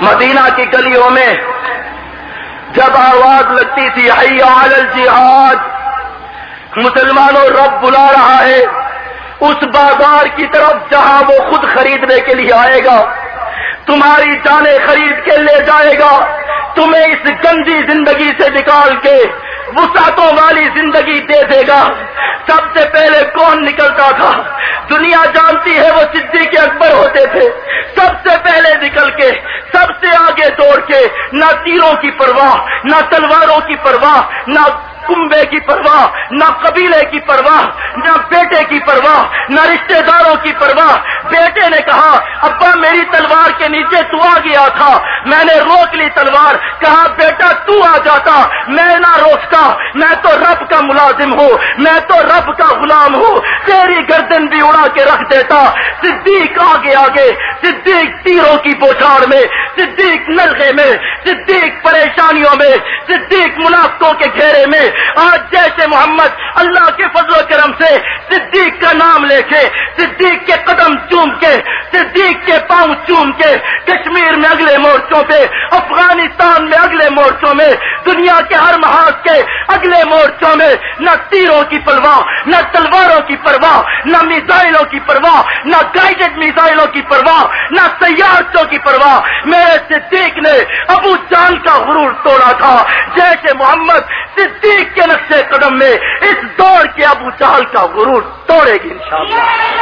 مدینہ کی گلیوں میں جب آواز لگتی تھی حی علی الجہاد! مسلمانوں رب بلا رہا ہے۔ اس بازار کی طرف جہاں وہ خود خریدنے کے لیے آئے گا، تمہاری جانیں خرید کے لے جائے گا۔ تمہیں اس گندی زندگی سے نکال کے وسعتوں والی زندگی دے دے گا۔ سب سے پہلے کون نکلتا تھا؟ دنیا جانتی ہے وہ صدیق اکبر ہوتے تھے۔ سب سے پہلے نکل کے سب دوڑ کے، نہ تیروں کی پرواہ، نہ تلواروں کی پرواہ، نہ کنبے کی پرواہ، نہ قبیلے کی پرواہ، نہ بیٹے کی پرواہ، نہ رشتہ داروں کی پرواہ۔ بیٹے نے کہا، ابا میری تلوار کے نیچے تو آ گیا تھا۔ میں نے روک لی تلوار، کہا، بیٹا، تو آ جاتا۔ میں نہ روکتا، میں تو رب کا ملازم ہوں، میں تو رب کا غلام ہوں۔ تیری گردن بھی اڑا کے رکھ دیتا۔ صدیق آگے آگے۔ صدیق تیروں کی بوچھاڑ میں، صدیق نلغے میں، صدیق پریشانیوں میں، صدیق منافقوں کے گھیرے میں۔ آج جیسے محمد اللہ کے و کرم سے صدیق کا نام لے کے، صدیق کے قدم چوم کے، صدیق کے پاؤں چوم کے، کشمیر میں اگلے مورچوں پہ، افغانستان میں اگلے مورچوں میں، دنیا کے ہر محاذ کے اگلے مورچوں میں، نہ تیروں کی پرواہ نہ تلوار نہ میزائلوں کی پرواہ، نہ گائیڈڈ میزائلوں کی پرواہ، نہ سیارتوں کی پرواہ۔ میرے صدیق نے ابو جان کا غرور توڑا تھا۔ جیسے محمد صدیق کے نقشے قدم میں اس دور کے ابو چال کا غرور توڑے گی انشاءاللہ۔